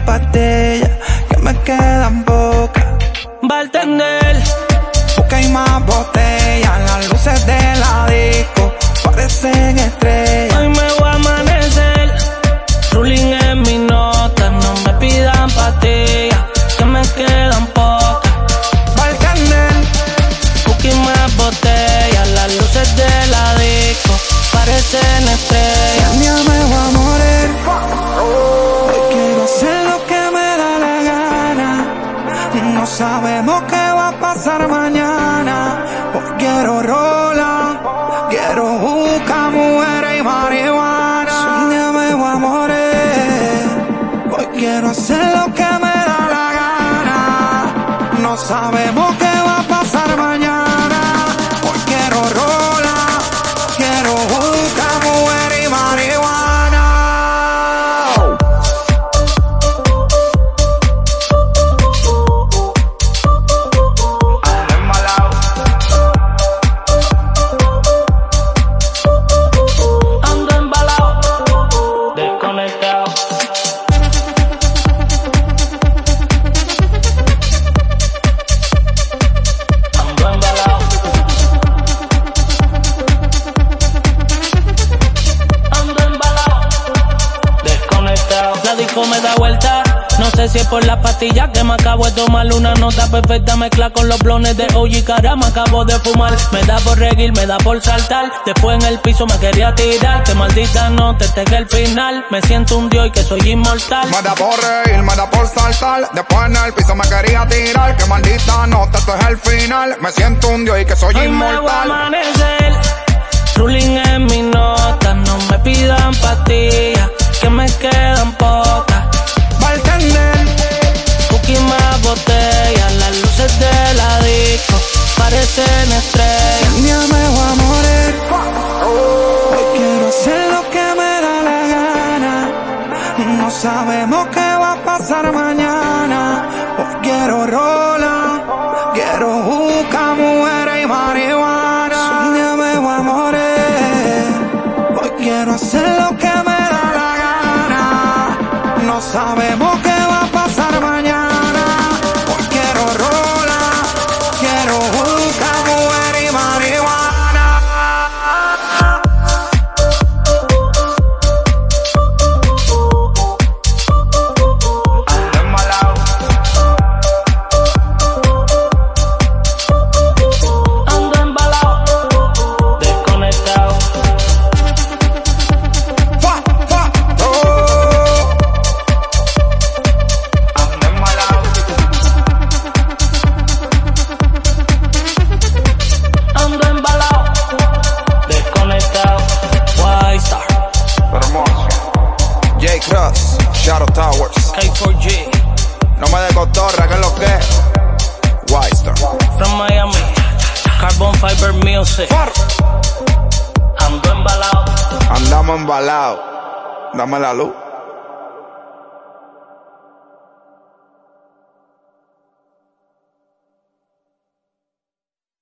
pastillas, que me quedan pocas. Bartender, busca y más botellas, las luces de la disco parecen estrellas. No sabemos qué va a pasar mañana. Hoy quiero rola, quiero buscar mujeres y marihuana. Si un día me voy a morir, hoy quiero hacer lo que me da la gana. No sabemos La disco me da vuelta. No sé si es por las pastillas que me acabo de tomar una nota perfecta mezcla con los blones de OG cara me acabo de fumar me da por reír, me da por saltar después en el piso me quería tirar que maldita nota este que el final me siento un dios y que soy inmortal Me da por reír, me da por saltar. Después en el piso me quería tirar. Que maldita nota, esto es el final. Me siento un dios y que soy Hoy me voy a inmortal. amanecer, ruling en mi nota, no me pidan pastillas, que me quedan sabemos qué va a pasar mañana. Hoy quiero rola, quiero buscar mujeres y marihuana. Un día me voy a morir. Hoy quiero hacer lo que me da la gana. No sabemos 4G, No me de cotorra, que es lo que Whitestar. From Miami, Carbon Fiber Music. Far. Ando embalado. Andamos embalado. Dame la luz.